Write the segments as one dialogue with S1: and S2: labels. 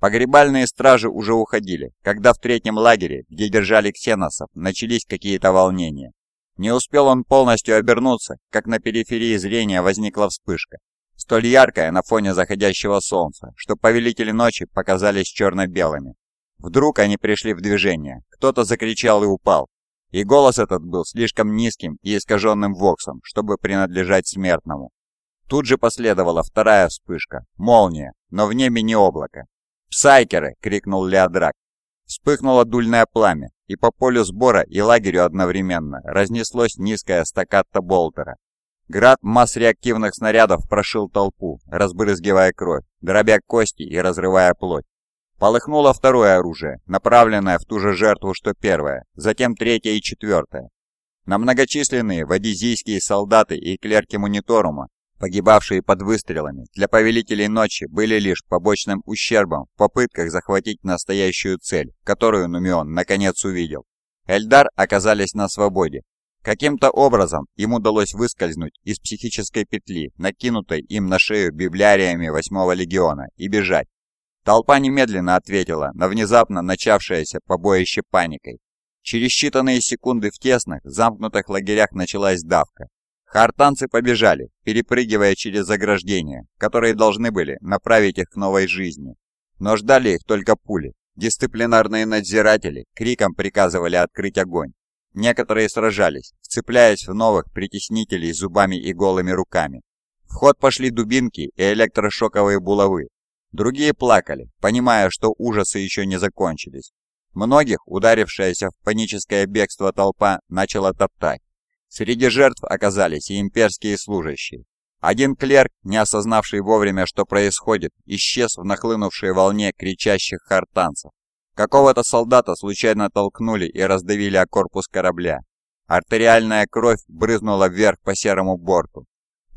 S1: Погребальные стражи уже уходили, когда в третьем лагере, где держали ксеносов, начались какие-то волнения. Не успел он полностью обернуться, как на периферии зрения возникла вспышка, столь яркая на фоне заходящего солнца, что повелители ночи показались черно-белыми. Вдруг они пришли в движение, кто-то закричал и упал, и голос этот был слишком низким и искаженным воксом, чтобы принадлежать смертному. Тут же последовала вторая вспышка, молния, но в небе не облако. «Псайкеры!» — крикнул Леодрак. Вспыхнуло дульное пламя, и по полю сбора и лагерю одновременно разнеслось низкое стаккато болтера. Град масс реактивных снарядов прошил толпу, разбрызгивая кровь, дробя кости и разрывая плоть. Полыхнуло второе оружие, направленное в ту же жертву, что первое, затем третье и четвертое. На многочисленные вадизийские солдаты и клерки мониторума, погибавшие под выстрелами, для повелителей ночи были лишь побочным ущербом в попытках захватить настоящую цель, которую Нумион наконец увидел. Эльдар оказались на свободе. Каким-то образом им удалось выскользнуть из психической петли, накинутой им на шею библиариями восьмого легиона, и бежать. Толпа немедленно ответила на внезапно начавшееся побоище паникой. Через считанные секунды в тесных, замкнутых лагерях началась давка. Хартанцы побежали, перепрыгивая через заграждения, которые должны были направить их к новой жизни. Но ждали их только пули. Дисциплинарные надзиратели криком приказывали открыть огонь. Некоторые сражались, вцепляясь в новых притеснителей зубами и голыми руками. В ход пошли дубинки и электрошоковые булавы, Другие плакали, понимая, что ужасы еще не закончились. Многих, ударившаяся в паническое бегство толпа, начала топтать. Среди жертв оказались и имперские служащие. Один клерк, не осознавший вовремя, что происходит, исчез в нахлынувшей волне кричащих хартанцев. Какого-то солдата случайно толкнули и раздавили о корпус корабля. Артериальная кровь брызнула вверх по серому борту.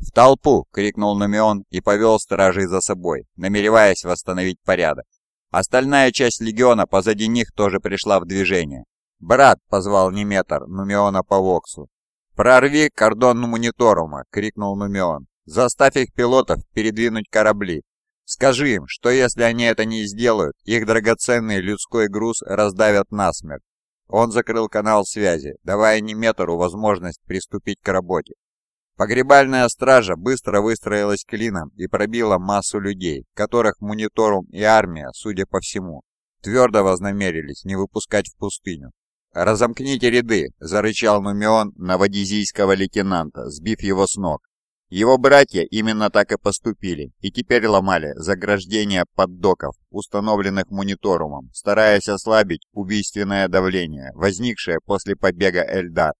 S1: «В толпу!» — крикнул Нумион и повел стражей за собой, намереваясь восстановить порядок. Остальная часть легиона позади них тоже пришла в движение. «Брат!» — позвал Неметр Нумиона по Воксу. «Прорви кордон мониторума!» — крикнул Нумион. «Заставь их пилотов передвинуть корабли. Скажи им, что если они это не сделают, их драгоценный людской груз раздавят насмерть». Он закрыл канал связи, давая Неметору возможность приступить к работе. Погребальная стража быстро выстроилась клином и пробила массу людей, которых мониторум и армия, судя по всему, твердо вознамерились не выпускать в пустыню. «Разомкните ряды!» – зарычал Нумион на вадизийского лейтенанта, сбив его с ног. Его братья именно так и поступили, и теперь ломали заграждения поддоков, установленных мониторумом, стараясь ослабить убийственное давление, возникшее после побега Эльдар.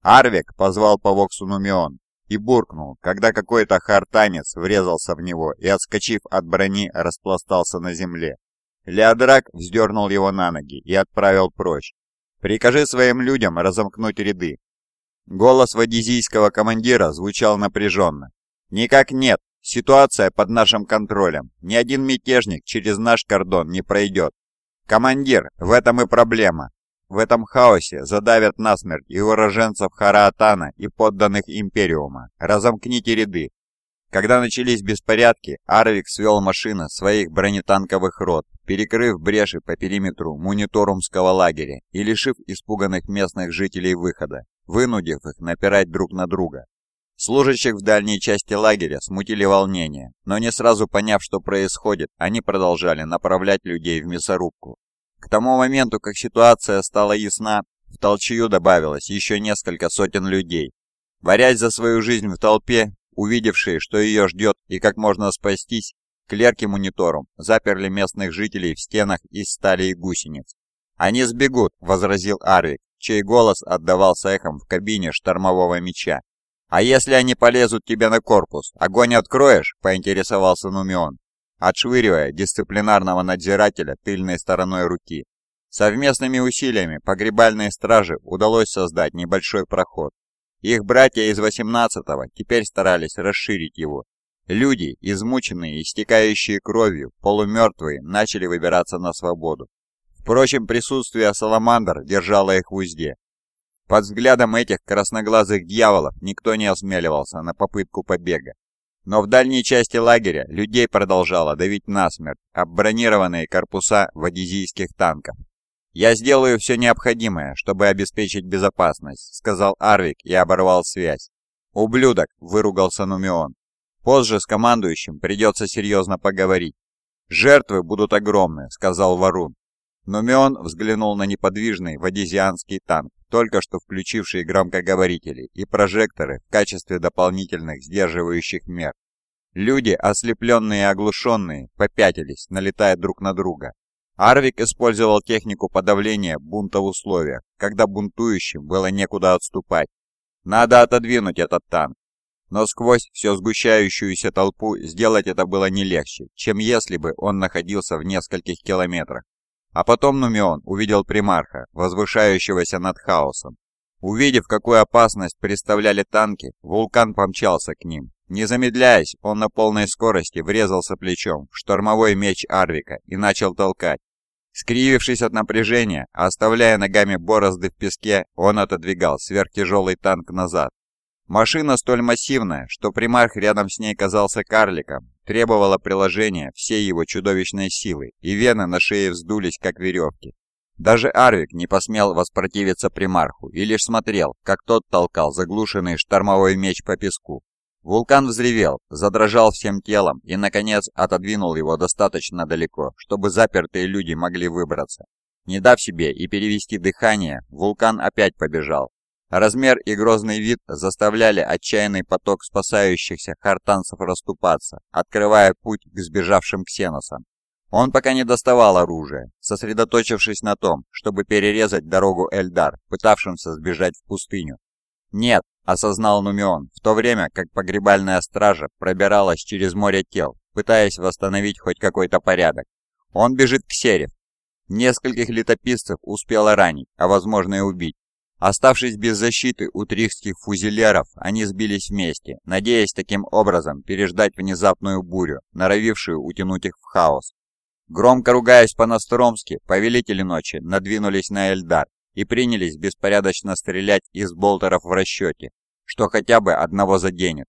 S1: Арвик позвал по Воксу Нумион, и буркнул, когда какой-то хартанец врезался в него и, отскочив от брони, распластался на земле. Леодрак вздернул его на ноги и отправил прочь. «Прикажи своим людям разомкнуть ряды». Голос вадизийского командира звучал напряженно. «Никак нет. Ситуация под нашим контролем. Ни один мятежник через наш кордон не пройдет. Командир, в этом и проблема. В этом хаосе задавят насмерть и уроженцев Хараатана, и подданных Империума. Разомкните ряды. Когда начались беспорядки, Арвик свел машины своих бронетанковых рот, перекрыв бреши по периметру мониторумского лагеря и лишив испуганных местных жителей выхода, вынудив их напирать друг на друга. Служащих в дальней части лагеря смутили волнение, но не сразу поняв, что происходит, они продолжали направлять людей в мясорубку, к тому моменту, как ситуация стала ясна, в толчью добавилось еще несколько сотен людей. Борясь за свою жизнь в толпе, увидевшие, что ее ждет и как можно спастись, клерки монитором заперли местных жителей в стенах из стали и гусениц. «Они сбегут», — возразил Арвик, чей голос отдавался эхом в кабине штормового меча. «А если они полезут тебе на корпус, огонь откроешь?» — поинтересовался Нумион отшвыривая дисциплинарного надзирателя тыльной стороной руки. Совместными усилиями погребальной стражи удалось создать небольшой проход. Их братья из 18-го теперь старались расширить его. Люди, измученные истекающие кровью, полумертвые, начали выбираться на свободу. Впрочем, присутствие Саламандр держало их в узде. Под взглядом этих красноглазых дьяволов никто не осмеливался на попытку побега. Но в дальней части лагеря людей продолжало давить насмерть об бронированные корпуса вадизийских танков. «Я сделаю все необходимое, чтобы обеспечить безопасность», — сказал Арвик и оборвал связь. «Ублюдок!» — выругался Нумион. «Позже с командующим придется серьезно поговорить». «Жертвы будут огромны», — сказал Варун. Нумион взглянул на неподвижный вадизианский танк, только что включивший громкоговорители и прожекторы в качестве дополнительных сдерживающих мер. Люди, ослепленные и оглушенные, попятились, налетая друг на друга. Арвик использовал технику подавления бунта в условиях, когда бунтующим было некуда отступать. Надо отодвинуть этот танк. Но сквозь всю сгущающуюся толпу сделать это было не легче, чем если бы он находился в нескольких километрах. А потом Нумион увидел примарха, возвышающегося над хаосом. Увидев, какую опасность представляли танки, вулкан помчался к ним. Не замедляясь, он на полной скорости врезался плечом в штормовой меч Арвика и начал толкать. Скривившись от напряжения, оставляя ногами борозды в песке, он отодвигал сверхтяжелый танк назад. Машина столь массивная, что примарх рядом с ней казался карликом, требовала приложения всей его чудовищной силы, и вены на шее вздулись, как веревки. Даже Арвик не посмел воспротивиться примарху и лишь смотрел, как тот толкал заглушенный штормовой меч по песку. Вулкан взревел, задрожал всем телом и, наконец, отодвинул его достаточно далеко, чтобы запертые люди могли выбраться. Не дав себе и перевести дыхание, вулкан опять побежал. Размер и грозный вид заставляли отчаянный поток спасающихся хартанцев расступаться, открывая путь к сбежавшим ксеносам. Он пока не доставал оружия, сосредоточившись на том, чтобы перерезать дорогу Эльдар, пытавшимся сбежать в пустыню. Нет, осознал Нумион, в то время как погребальная стража пробиралась через море тел, пытаясь восстановить хоть какой-то порядок. Он бежит к Серев. Нескольких летописцев успело ранить, а возможно и убить. Оставшись без защиты у трихских фузелеров, они сбились вместе, надеясь таким образом переждать внезапную бурю, норовившую утянуть их в хаос. Громко ругаясь по-настромски, повелители ночи надвинулись на Эльдар, и принялись беспорядочно стрелять из болтеров в расчете, что хотя бы одного заденет.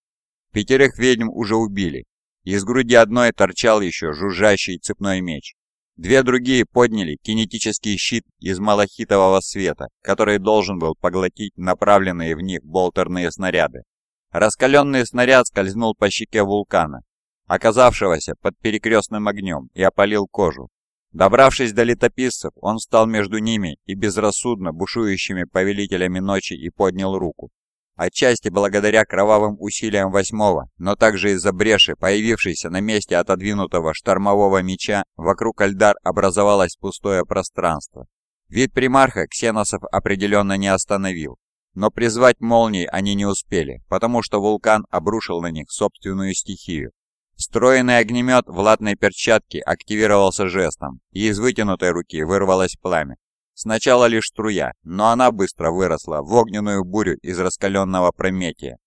S1: Пятерых ведьм уже убили. Из груди одной торчал еще жужжащий цепной меч. Две другие подняли кинетический щит из малахитового света, который должен был поглотить направленные в них болтерные снаряды. Раскаленный снаряд скользнул по щеке вулкана, оказавшегося под перекрестным огнем, и опалил кожу. Добравшись до летописцев, он встал между ними и безрассудно бушующими повелителями ночи и поднял руку. Отчасти благодаря кровавым усилиям восьмого, но также из-за бреши, появившейся на месте отодвинутого штормового меча, вокруг Альдар образовалось пустое пространство. Вид примарха ксеносов определенно не остановил, но призвать молнии они не успели, потому что вулкан обрушил на них собственную стихию. Встроенный огнемет в латной перчатке активировался жестом, и из вытянутой руки вырвалось пламя. Сначала лишь струя, но она быстро выросла в огненную бурю из раскаленного прометия.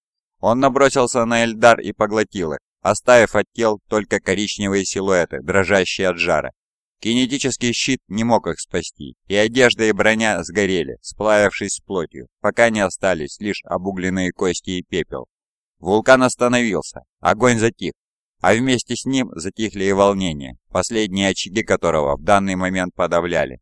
S1: Он набросился на Эльдар и поглотил их, оставив от тел только коричневые силуэты, дрожащие от жара. Кинетический щит не мог их спасти, и одежда и броня сгорели, сплавившись с плотью, пока не остались лишь обугленные кости и пепел. Вулкан остановился, огонь затих, а вместе с ним затихли и волнения, последние очаги которого в данный момент подавляли.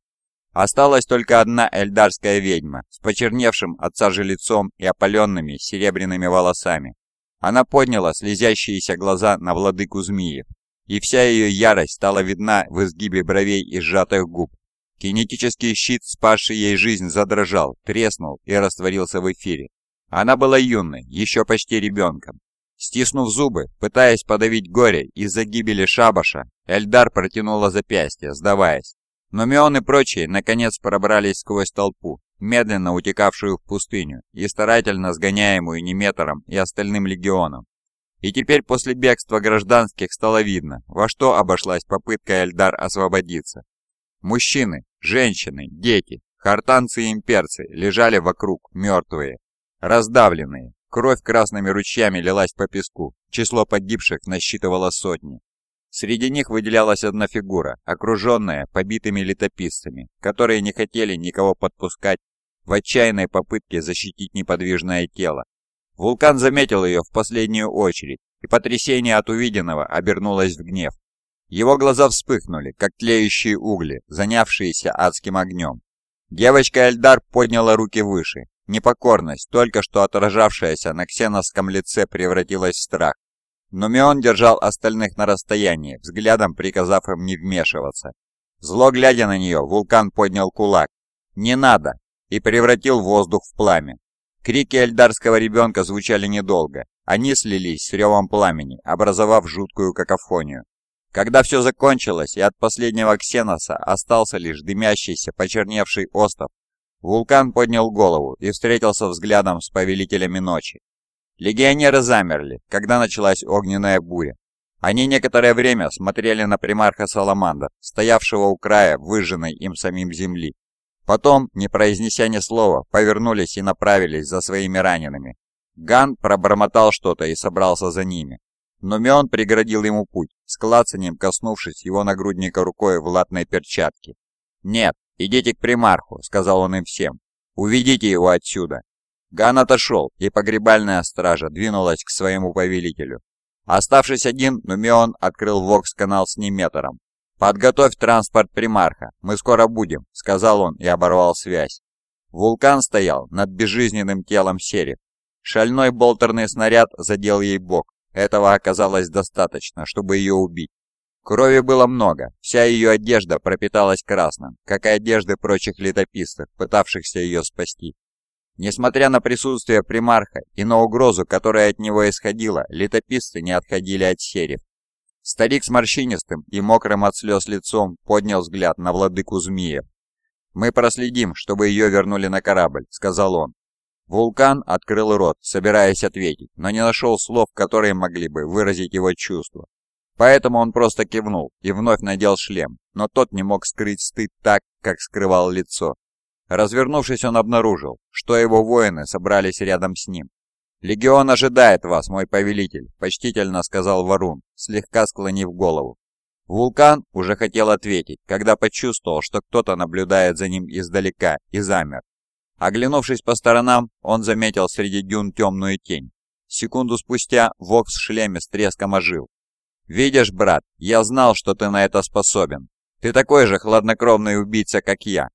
S1: Осталась только одна эльдарская ведьма с почерневшим от сажи лицом и опаленными серебряными волосами. Она подняла слезящиеся глаза на владыку змеев, и вся ее ярость стала видна в изгибе бровей и сжатых губ. Кинетический щит, спасший ей жизнь, задрожал, треснул и растворился в эфире. Она была юной, еще почти ребенком, Стиснув зубы, пытаясь подавить горе из-за гибели Шабаша, Эльдар протянула запястье, сдаваясь. Но Мион и прочие наконец пробрались сквозь толпу, медленно утекавшую в пустыню и старательно сгоняемую Неметором и остальным легионом. И теперь после бегства гражданских стало видно, во что обошлась попытка Эльдар освободиться. Мужчины, женщины, дети, хартанцы и имперцы лежали вокруг, мертвые, раздавленные, Кровь красными ручьями лилась по песку, число погибших насчитывало сотни. Среди них выделялась одна фигура, окруженная побитыми летописцами, которые не хотели никого подпускать в отчаянной попытке защитить неподвижное тело. Вулкан заметил ее в последнюю очередь и потрясение от увиденного обернулось в гнев. Его глаза вспыхнули, как тлеющие угли, занявшиеся адским огнем. Девочка Эльдар подняла руки выше. Непокорность, только что отражавшаяся на ксеновском лице, превратилась в страх. Но Мион держал остальных на расстоянии, взглядом приказав им не вмешиваться. Зло глядя на нее, вулкан поднял кулак. «Не надо!» и превратил воздух в пламя. Крики эльдарского ребенка звучали недолго. Они слились с ревом пламени, образовав жуткую какофонию. Когда все закончилось и от последнего ксеноса остался лишь дымящийся, почерневший остров, вулкан поднял голову и встретился взглядом с повелителями ночи. Легионеры замерли, когда началась огненная буря. Они некоторое время смотрели на примарха Саламандр, стоявшего у края выжженной им самим земли. Потом, не произнеся ни слова, повернулись и направились за своими ранеными. Ган пробормотал что-то и собрался за ними. Но Мион преградил ему путь, с клацанием коснувшись его нагрудника рукой в латной перчатке. «Нет, идите к примарху», — сказал он им всем. «Уведите его отсюда». Ган отошел, и погребальная стража двинулась к своему повелителю. Оставшись один, Нумион открыл вокс-канал с Неметором. «Подготовь транспорт примарха, мы скоро будем», — сказал он и оборвал связь. Вулкан стоял над безжизненным телом Серев. Шальной болтерный снаряд задел ей бок, этого оказалось достаточно, чтобы ее убить. Крови было много, вся ее одежда пропиталась красным, как и одежды прочих летописцев, пытавшихся ее спасти. Несмотря на присутствие примарха и на угрозу, которая от него исходила, летописцы не отходили от серев. Старик с морщинистым и мокрым от слез лицом поднял взгляд на владыку змеев. «Мы проследим, чтобы ее вернули на корабль», — сказал он. Вулкан открыл рот, собираясь ответить, но не нашел слов, которые могли бы выразить его чувства. Поэтому он просто кивнул и вновь надел шлем, но тот не мог скрыть стыд так, как скрывал лицо. Развернувшись, он обнаружил, что его воины собрались рядом с ним. «Легион ожидает вас, мой повелитель», — почтительно сказал Варун, слегка склонив голову. Вулкан уже хотел ответить, когда почувствовал, что кто-то наблюдает за ним издалека, и замер. Оглянувшись по сторонам, он заметил среди дюн темную тень. Секунду спустя Вокс в шлеме с треском ожил. «Видишь, брат, я знал, что ты на это способен. Ты такой же хладнокровный убийца, как я».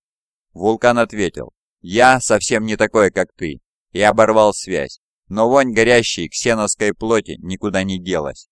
S1: Вулкан ответил, «Я совсем не такой, как ты», и оборвал связь. Но вонь горящей ксеновской плоти никуда не делась.